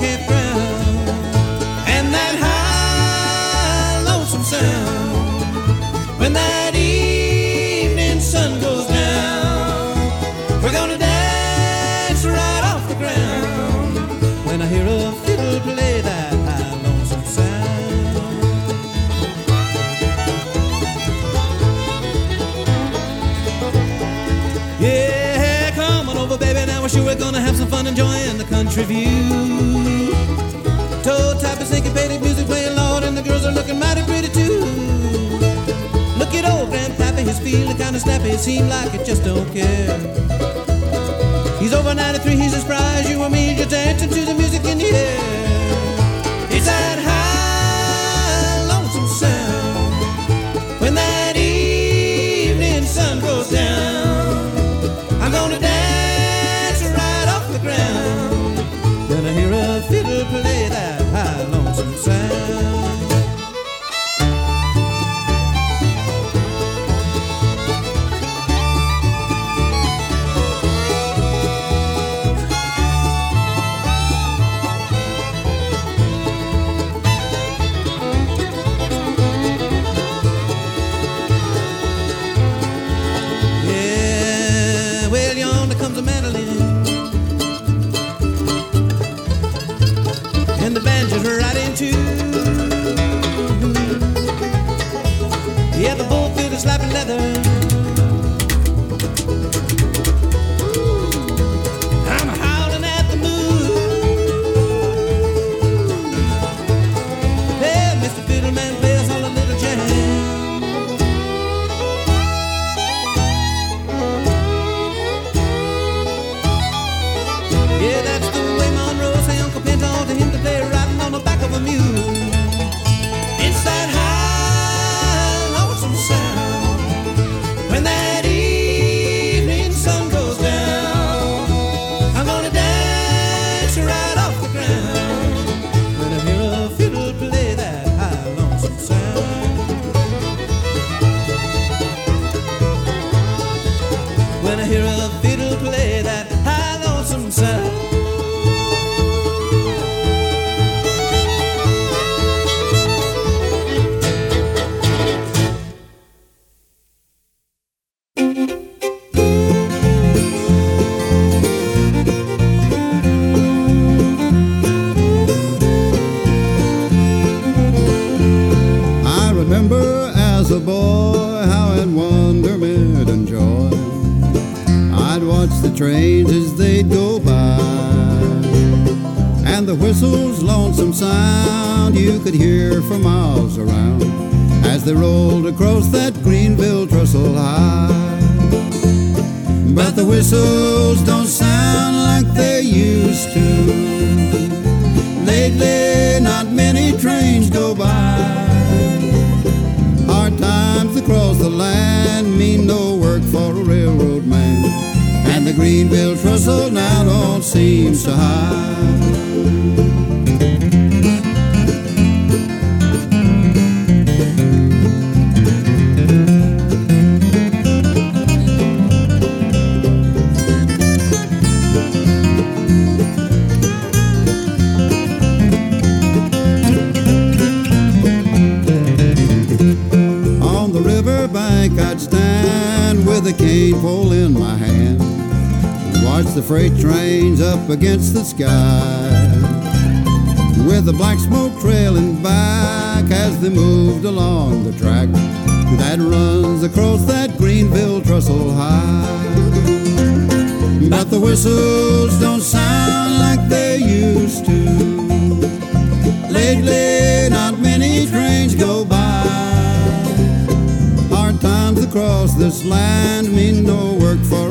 que to it like it just don't care. He's over 93, he's surprised. You and me just dancing to the music. trestle now don't seem so high. freight trains up against the sky. With the black smoke trailing back as they moved along the track that runs across that Greenville trestle high. But the whistles don't sound like they used to. Lately, not many trains go by. Hard times across this land mean no work for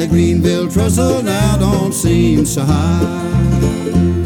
and the Greenville trestle now don't seem so high.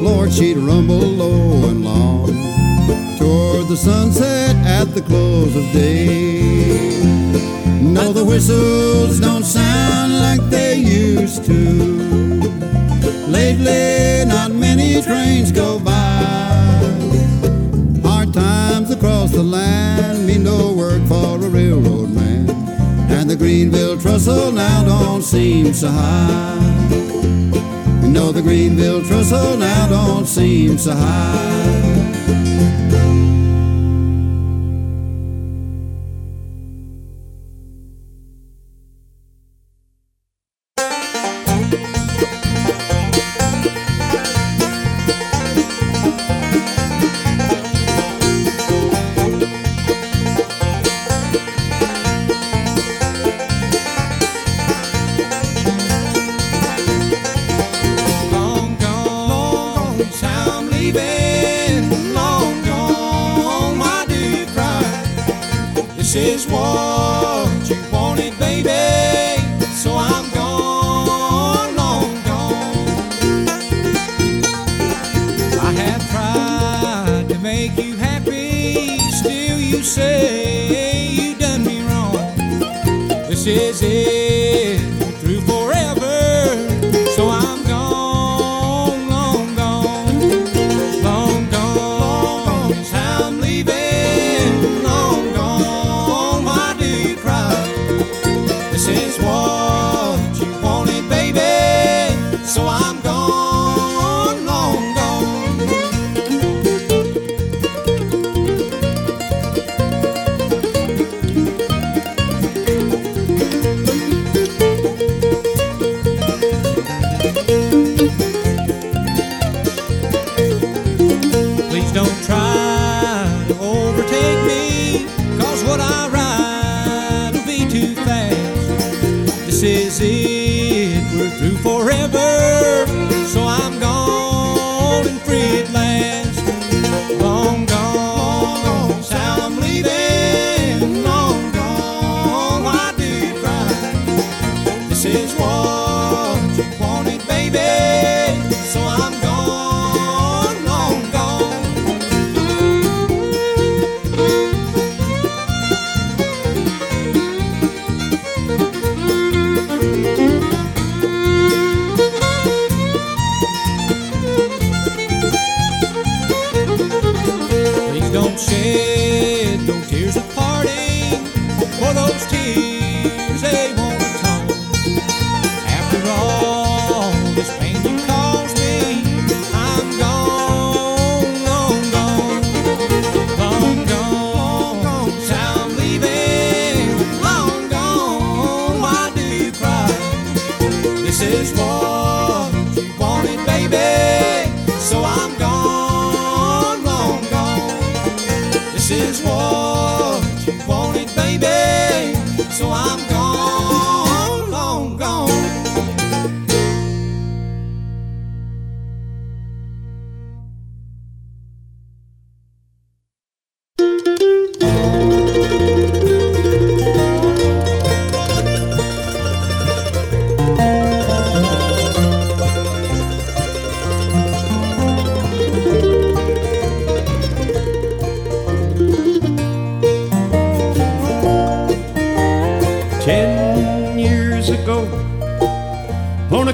Lord, she'd rumble low and long toward the sunset at the close of day. No, the whistles don't sound like they used to. Lately, not many trains go by. Hard times across the land mean no work for a railroad man. And the Greenville trestle now don't seem so high know the Greenville trestle now don't seem so high.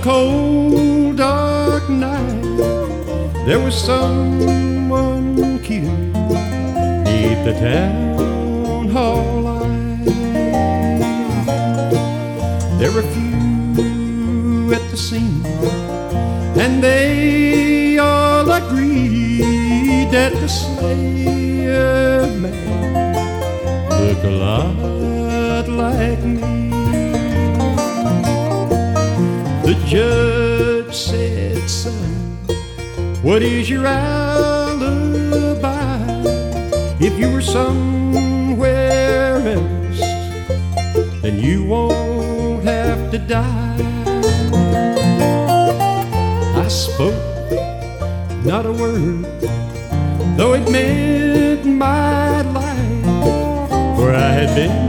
cold, dark night, there was someone killed neath the town hall light. There were few at the scene, and they all agreed that the slayer man looked a lot like me. Judge said, son, what is your alibi? If you were somewhere else, then you won't have to die. I spoke not a word, though it meant my life, for I had been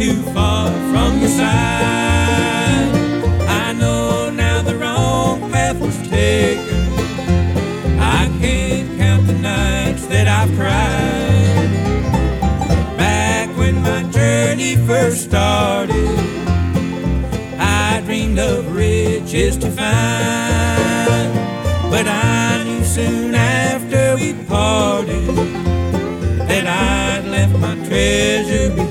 too far from your side. I know now the wrong path was taken. I can't count the nights that I've cried. Back when my journey first started, I dreamed of riches to find. But I knew soon after we parted that I'd left my treasure behind.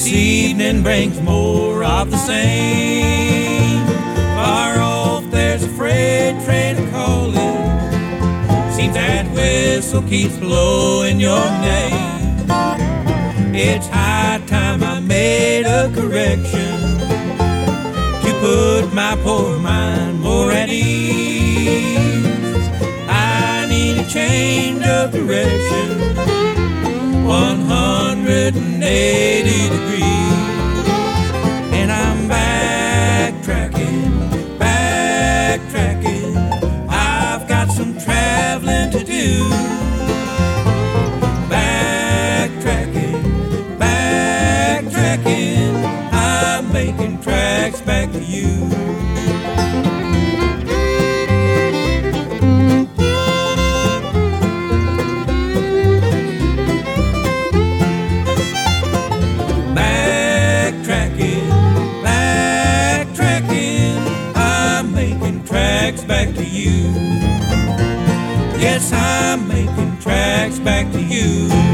This evening brings more of the same. Far off, there's a freight train calling. Seems that whistle keeps blowing your name. It's high time I made a correction to put my poor mind more at ease. I need a change of direction, 180 degrees, you.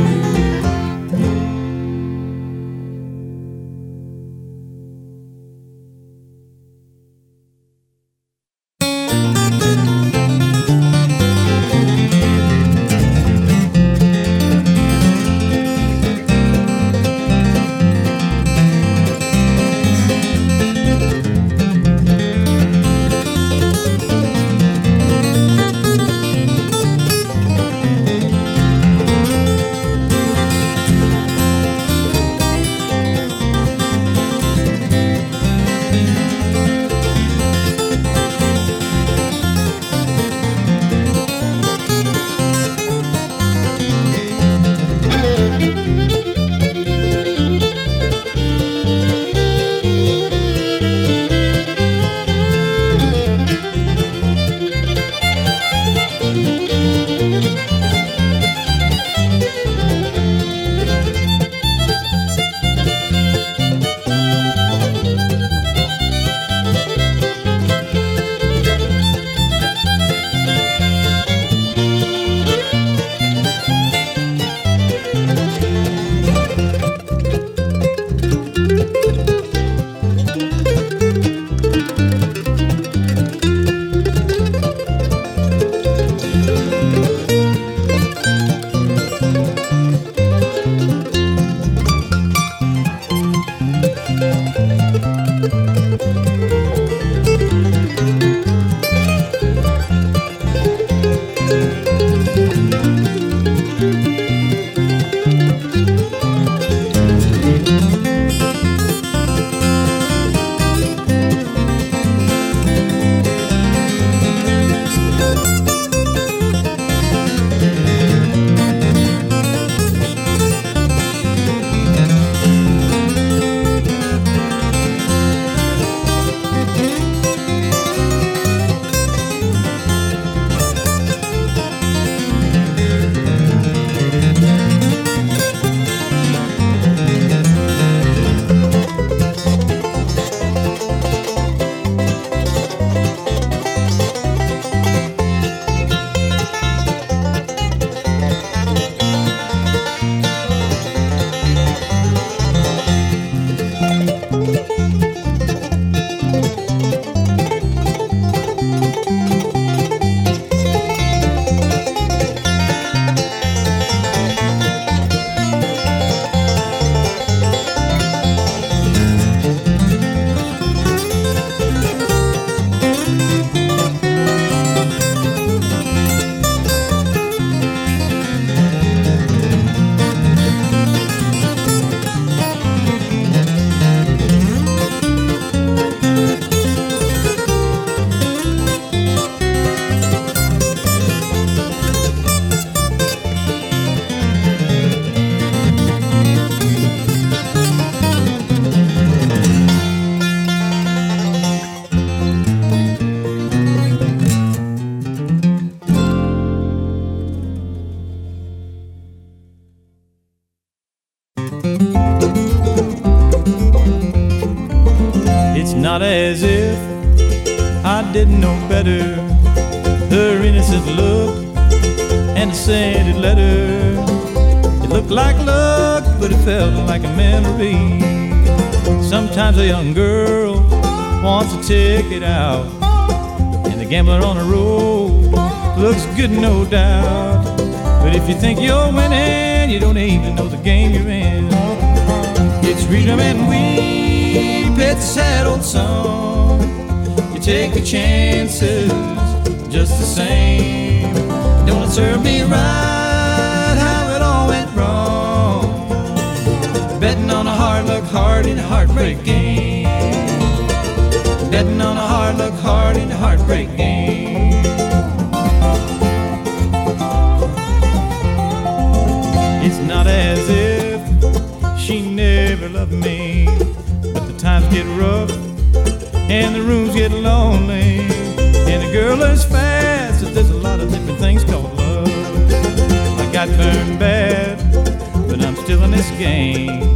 Like a memory. Sometimes a young girl wants a ticket out, and the gambler on the road looks good, no doubt. But if you think you're winning, you don't even know the game you're in. It's rhythm and weep, it's a sad song. You take the chances just the same. Don't it serve me right hard luck hard in heartbreak game. Betting on a hard luck hard heartbreak game. It's not as if she never loved me, but the times get rough and the rooms get lonely, and a girl is fast. So there's a lot of different things called love. I got burned bad, but I'm still in this game.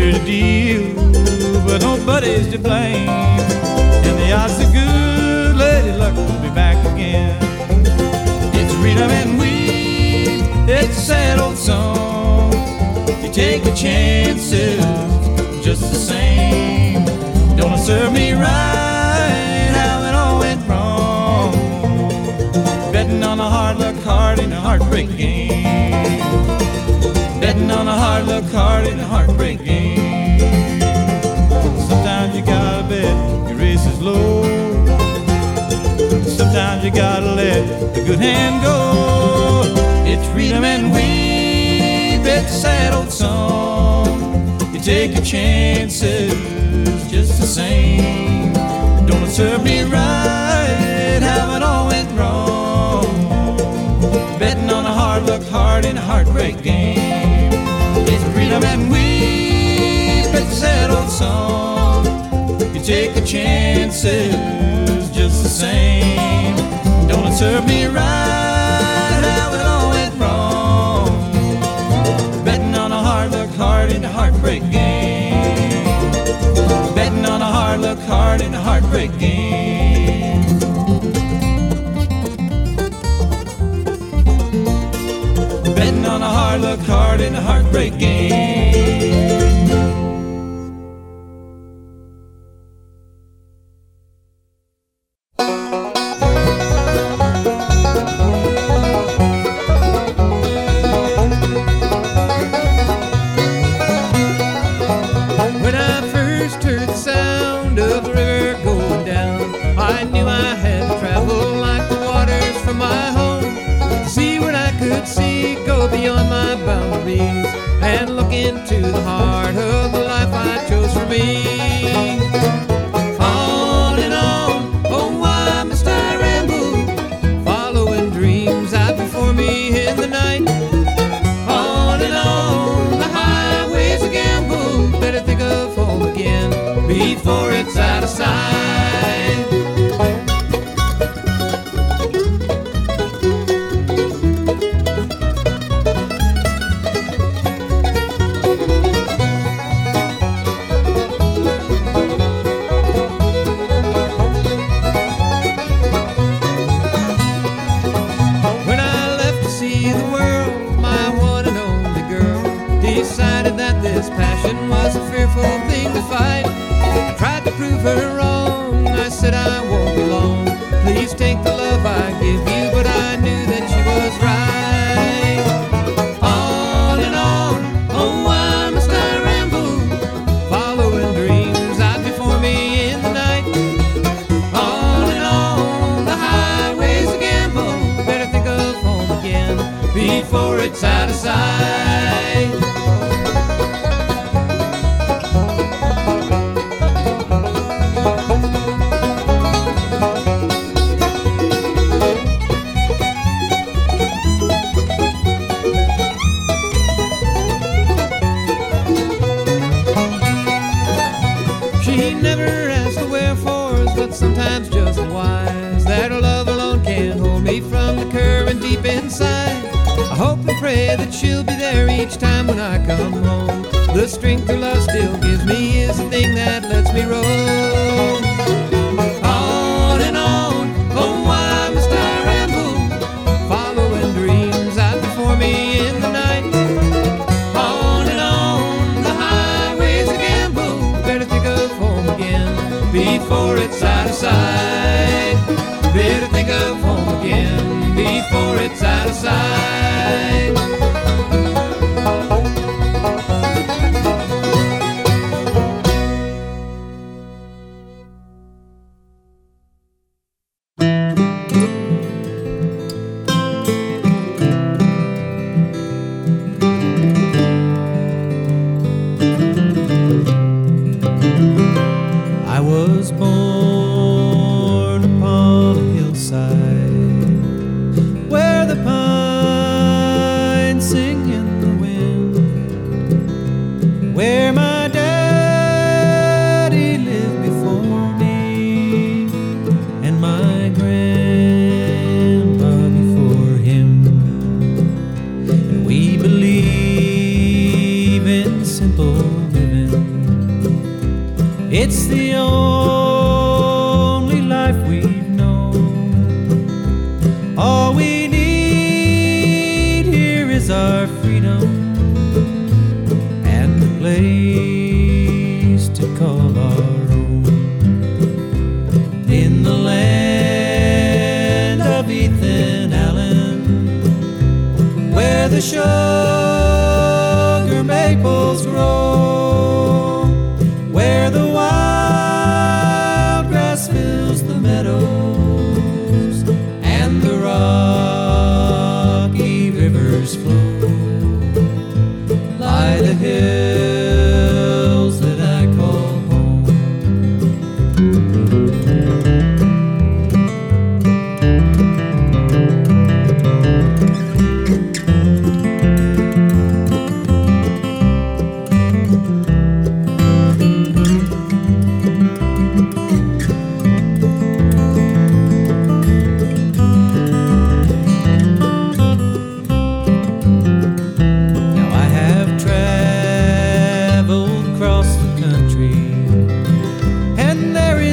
It's a deal, but nobody's to blame, and the odds are good. Lady Luck will be back again. It's rhythm and weep. It's a sad old song. You take the chances just the same. Don't serve me right how it all went wrong? Betting on a hard luck card in a heartbreak game. Betting on a hard luck card in a heartbreak game. Sometimes you gotta bet your race is low. Sometimes you gotta let the good hand go. It's rhythm and weep, it's a sad old song. You take your chances just the same. Don't it serve me right how it all went wrong? Betting on a hard luck hard in a heartbreak game. Song. You take your chances just the same. Don't it serve me right how it all went wrong? Betting on a hard luck hard in a heartbreak game. Betting on a hard luck hard in a heartbreak game. Betting on a hard luck hard in a heartbreak game.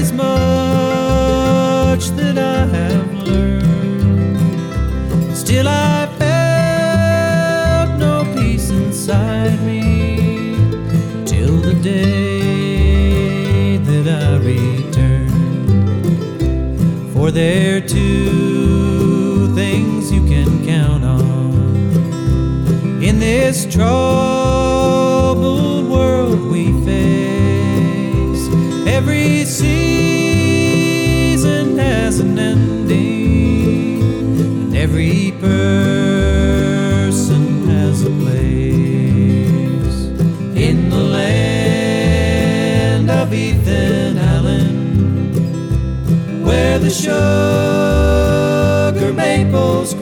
is much that I have learned. Still, I felt no peace inside me till the day that I returned. For there are two things you can count on in this troubled world we face every sea the sugar maples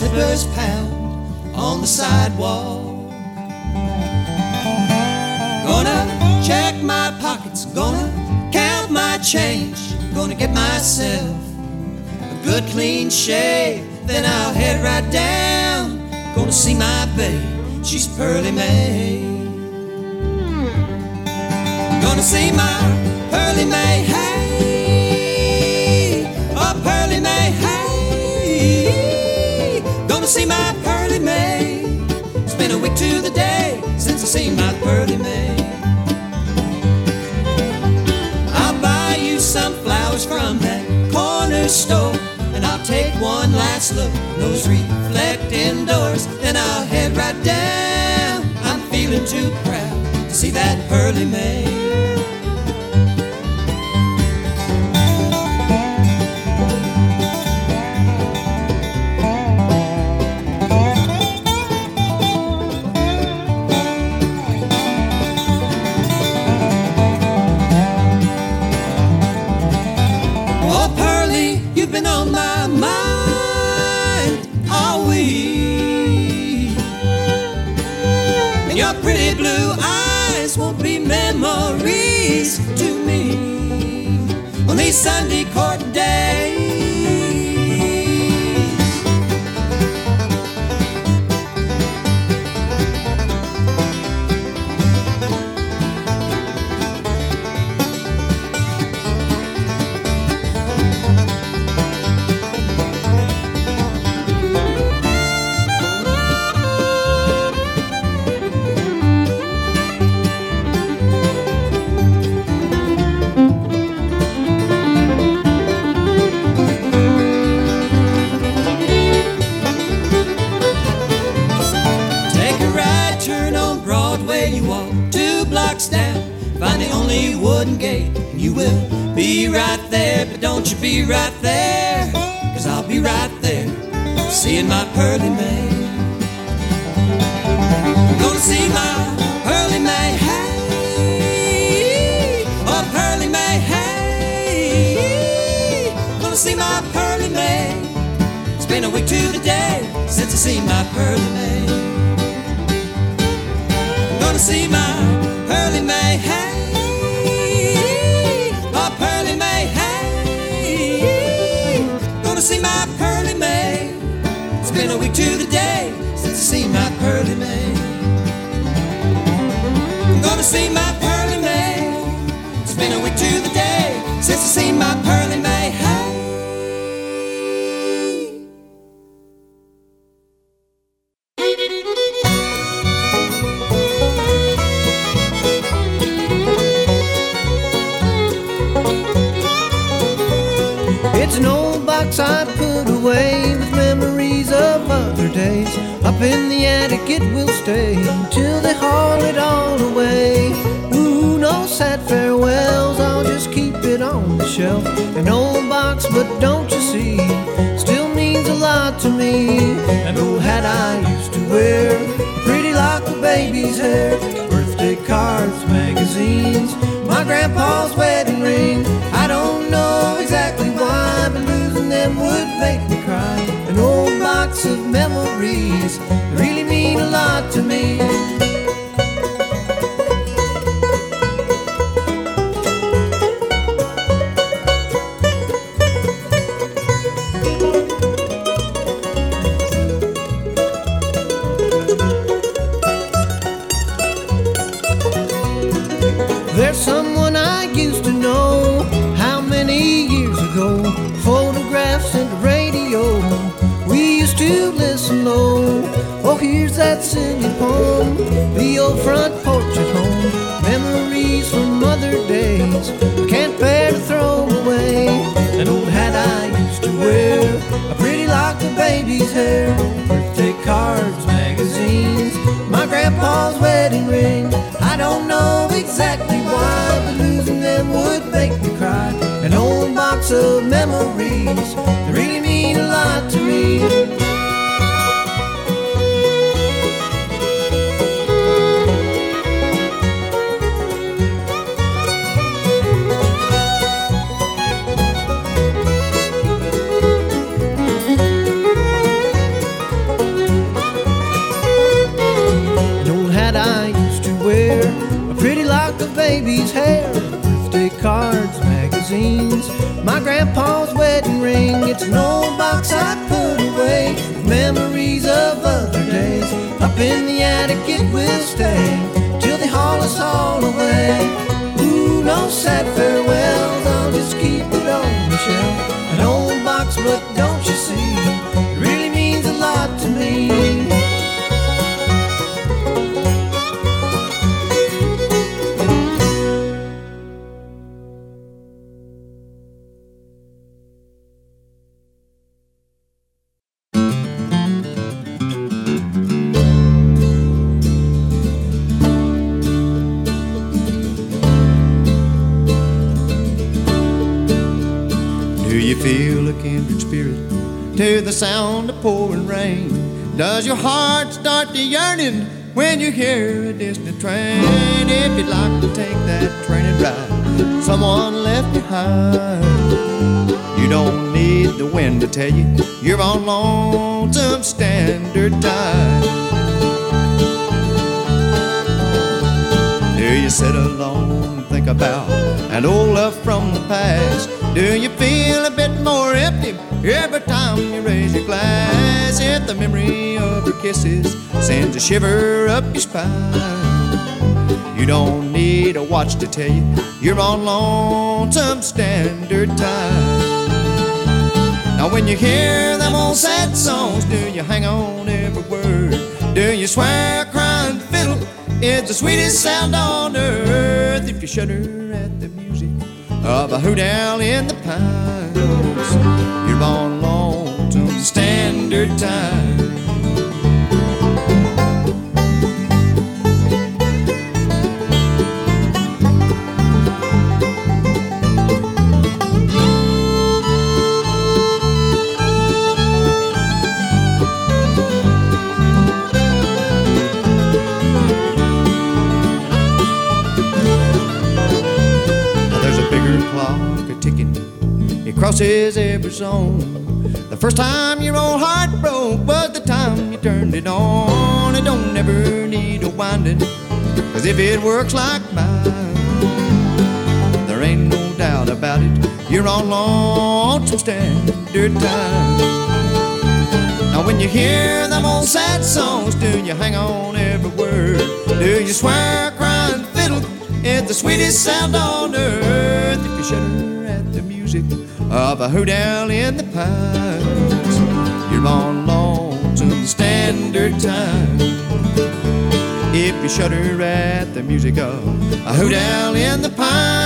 slippers pound on the sidewalk. Gonna check my pockets, gonna count my change, gonna get myself a good clean shave. Then I'll head right down, gonna see my babe, she's Pearly May. Gonna see my Pearly May, hey, oh Pearly May, hey. See my Pearly May. It's been a week to the day since I seen my Pearly May. I'll buy you some flowers from that corner store. And I'll take one last look, those reflecting doors. Then I'll head right down. I'm feeling too proud to see that Pearly May. Memories to me on these Sunday court days. Be right there, cause I'll be right there, seeing my pearly May. Gonna see my pearly May, hey, oh pearly May, hey, gonna see my pearly May. It's been a week to the day since I seen my pearly May. Gonna see my See my pearly May. It's been a week to the day since I seen my pearly May. Gonna see my memories an old box I put away, memories of other days. Up in the attic it will stay till they haul us all away. Ooh, no sad farewells, I'll just keep it on the shelf. An old box, but don't sound of pouring rain? Does your heart start to yearning when you hear a distant train? If you'd like to take that train and ride, someone left behind. You don't need the wind to tell you you're on lonesome standard time. Do you sit alone think about an old love from the past? Do you feel a bit more empty every time you raise your glass? If the memory of her kisses sends a shiver up your spine, you don't need a watch to tell you you're on lonesome standard time. Now when you hear them old sad songs, do you hang on every word? Do you swear crying fiddle is the sweetest sound on earth? If you shudder at the music of a hoot owl in the pines, you're born on lonesome standard time. Crosses every zone. The first time your old heart broke was the time you turned it on. It don't ever need a winding. Cause if it works like mine, there ain't no doubt about it. You're all on lonesome standard time. Now when you hear them old sad songs, do you hang on every word? Do you swear cry, and fiddle is the sweetest sound on earth? If you shudder at the music of a hoot owl in the pines, you're on lonesome standard time. If you shudder at the music of a hoot owl in the pines,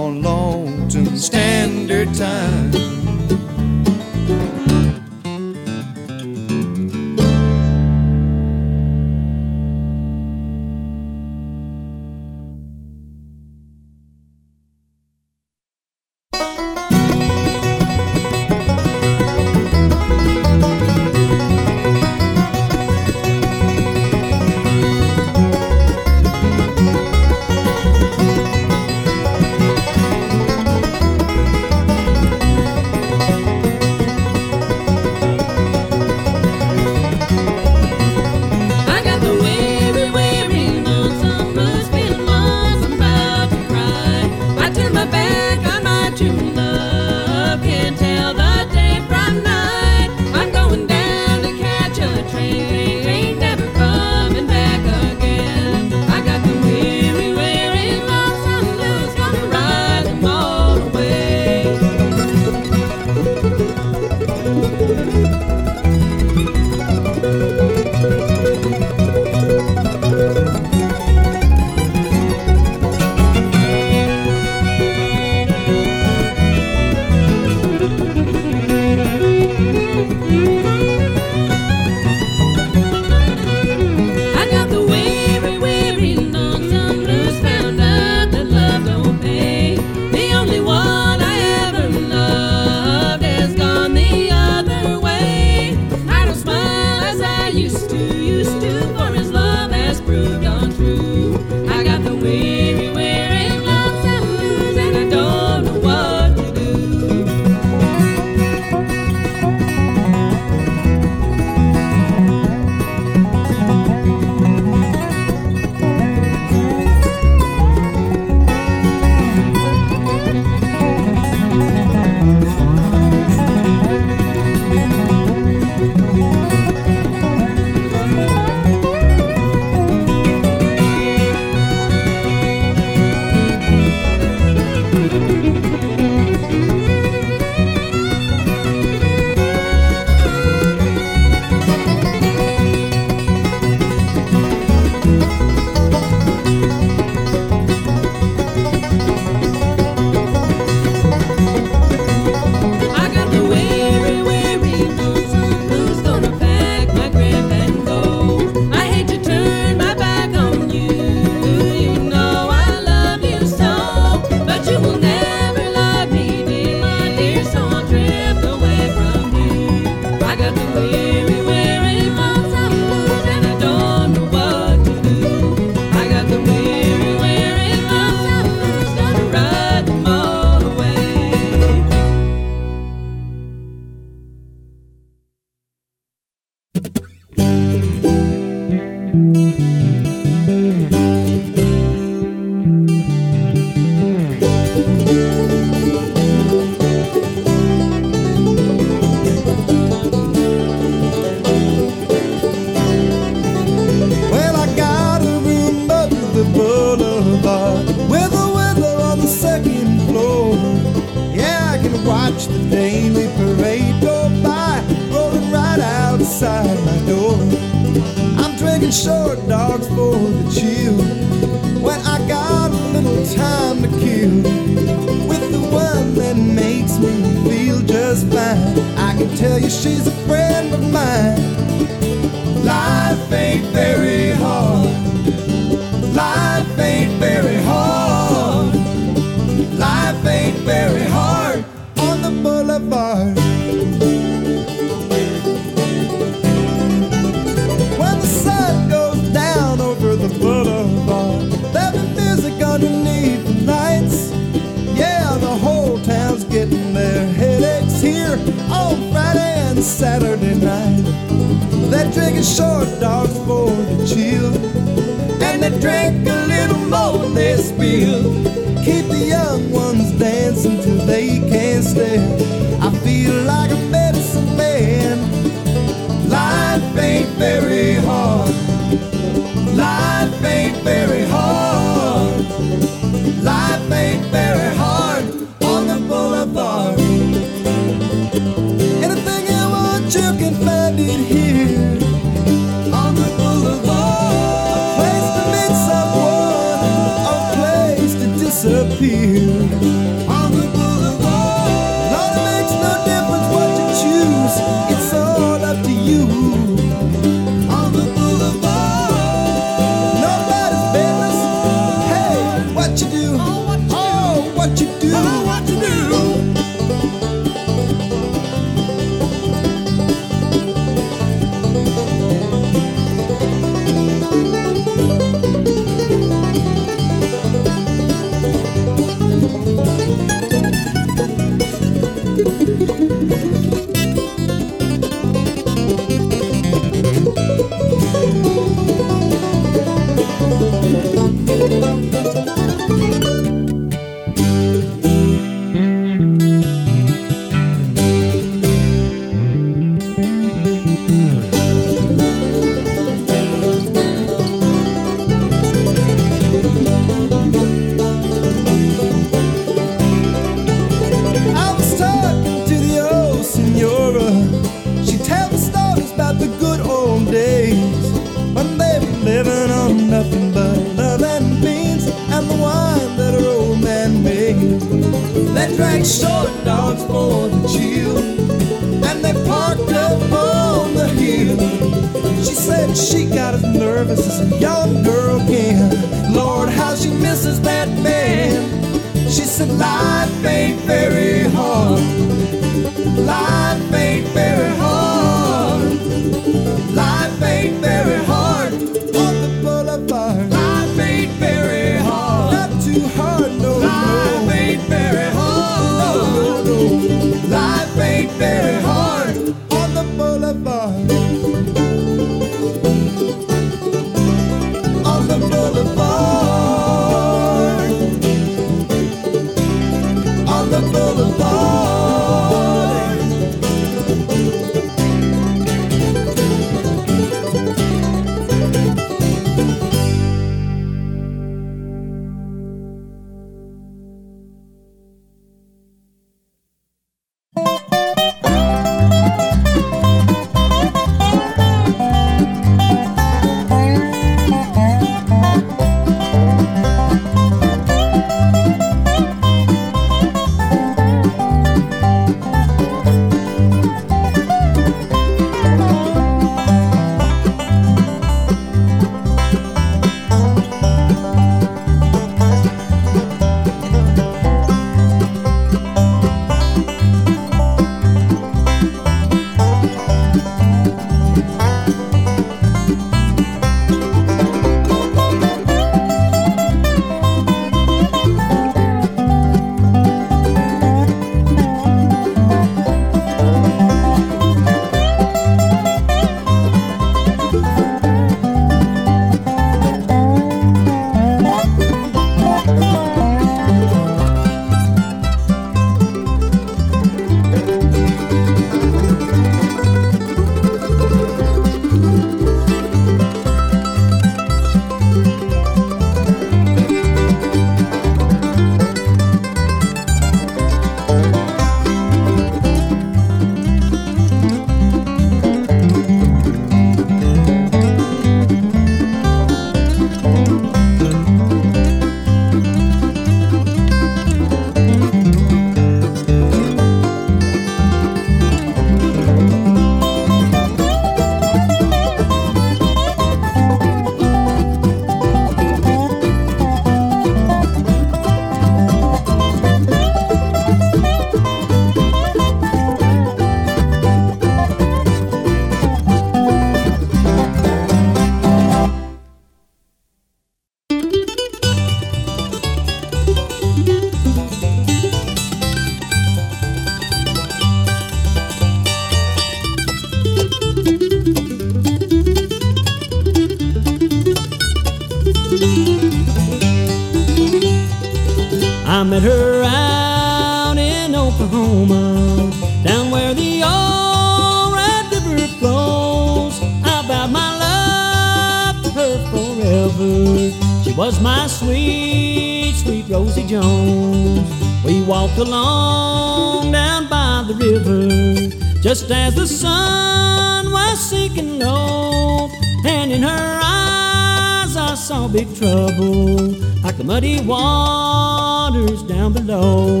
waters down below.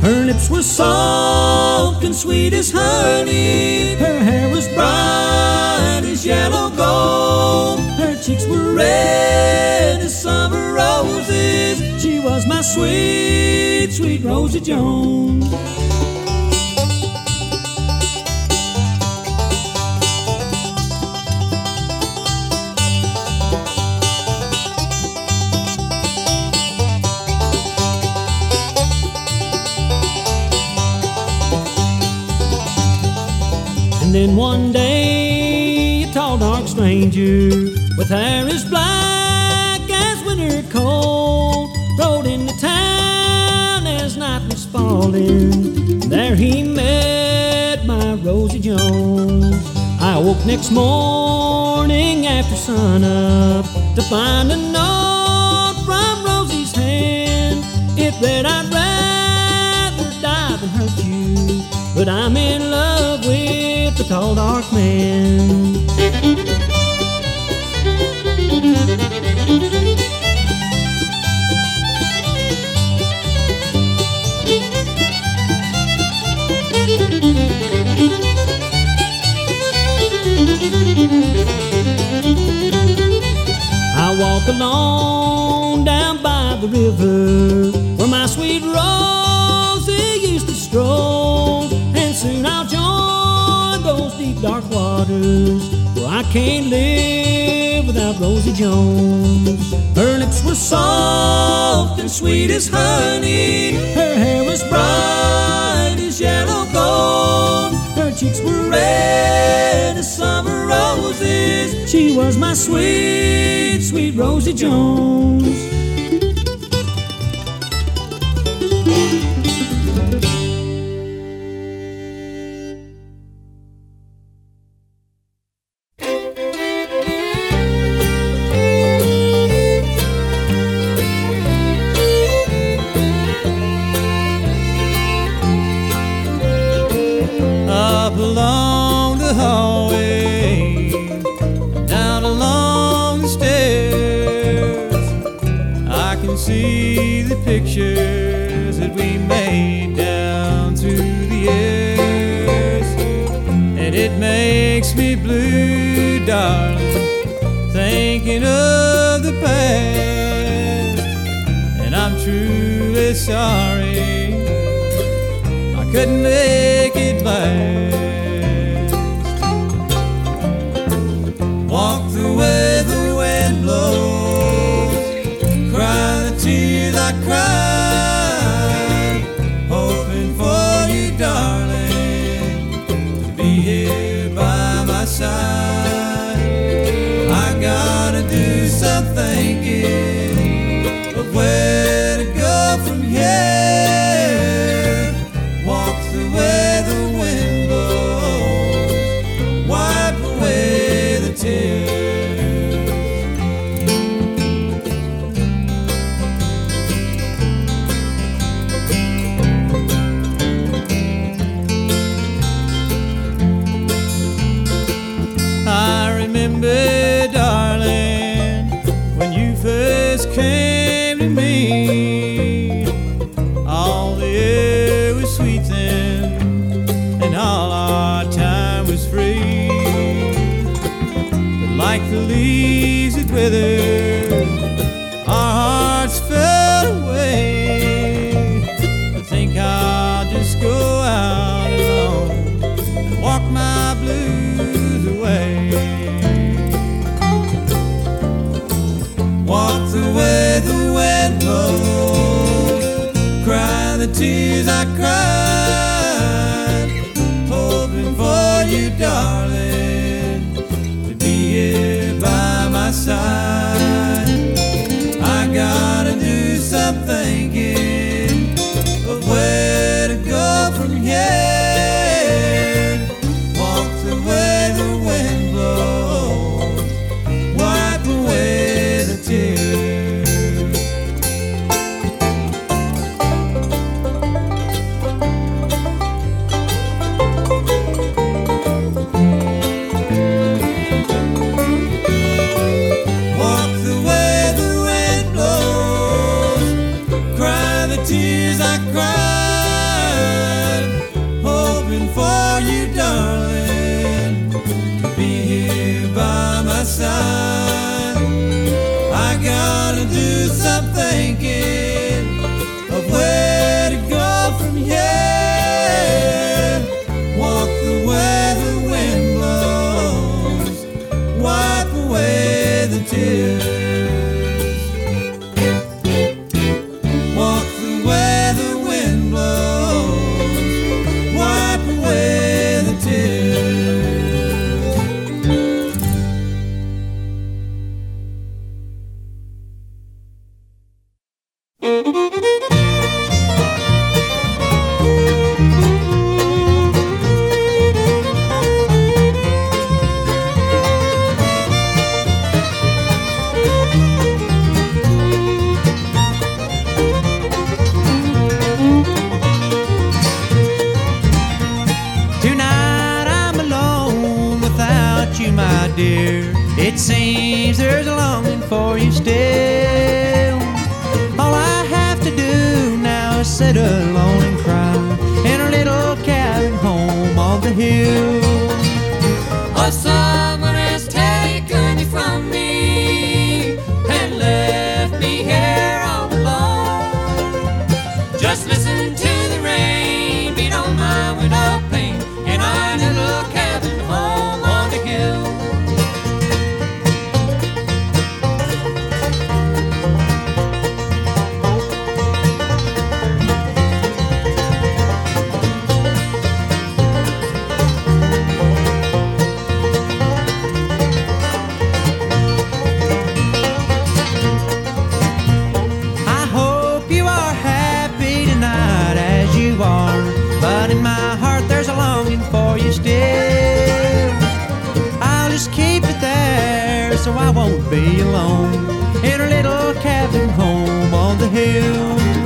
Her lips were soft and sweet as honey. Her hair was bright as yellow gold. Her cheeks were red as summer roses. She was my sweet, sweet Rosie Jones. Stranger with hair as black as winter cold rode into town as night was falling. There he met my Rosie Jones. I woke next morning after sunup to find a note from Rosie's hand. It read, I'd rather die than hurt you, but I'm in love with the tall, dark man. Can't live without Rosie Jones. Her lips were soft and sweet as honey, her hair was bright as yellow gold, her cheeks were red as summer roses. She was my sweet, sweet Rosie Jones. so I won't be alone in her little cabin home on the hill.